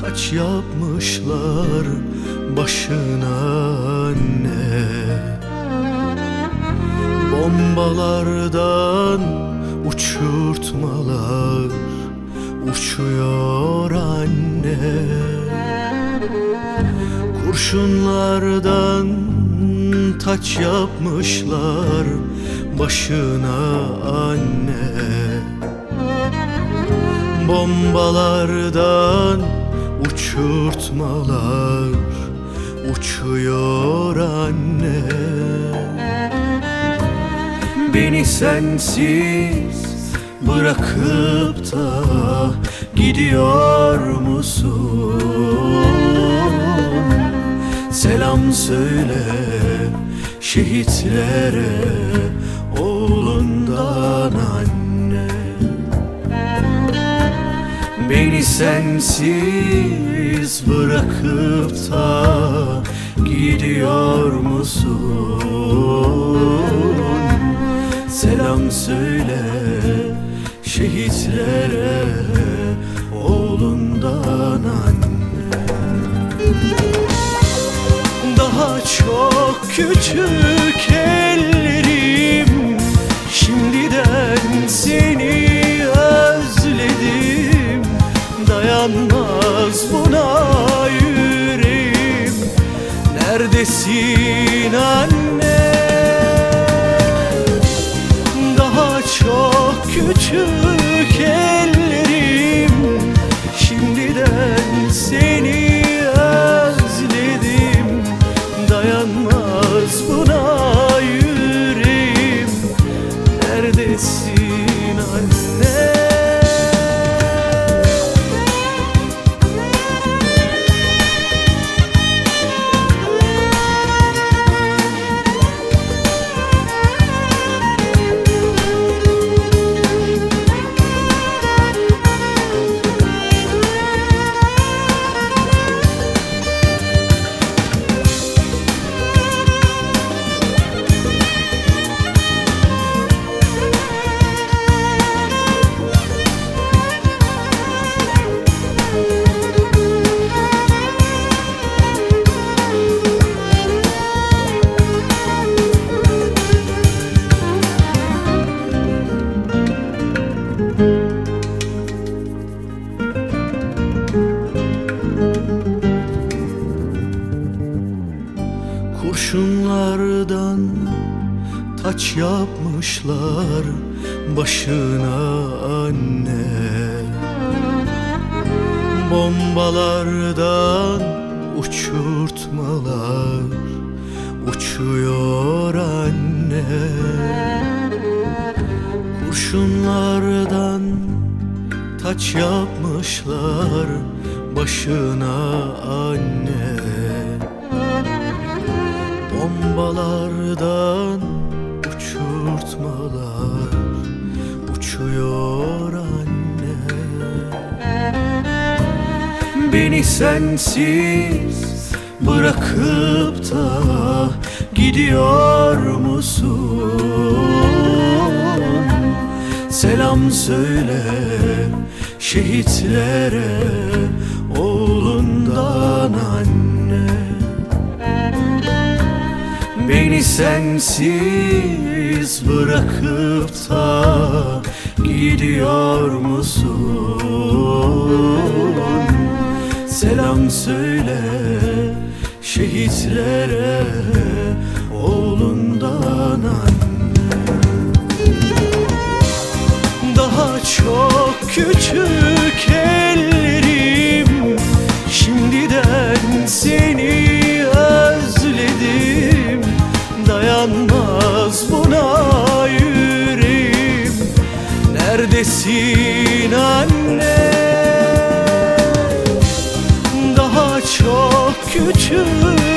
Taç yapmışlar başına anne? Bombalardan uçurtmalar uçuyor anne. Kurşunlardan taç yapmışlar başına anne. Bombalardan uçurtmalar uçuyor anne Beni sensiz bırakıp da gidiyor musun? Selam söyle şehitlere sensiz bırakıp da gidiyor musun? Selam söyle şehitlere oğlundan anne Daha çok küçük Neredesin anne. Daha çok küçük taç yapmışlar başına anne. Bombalardan uçurtmalar uçuyor anne. Kurşunlardan taç yapmışlar başına anne. Bombalardan uçurtmalar uçuyor anne Beni sensiz bırakıp da gidiyor musun? Selam söyle şehitlere oğlundan anne Sensiz bırakıp da gidiyor musun? Selam söyle şehitlere oğlundan anne Daha çok küçük Dayanmaz buna yüreğim. Neredesin anne? Daha çok küçük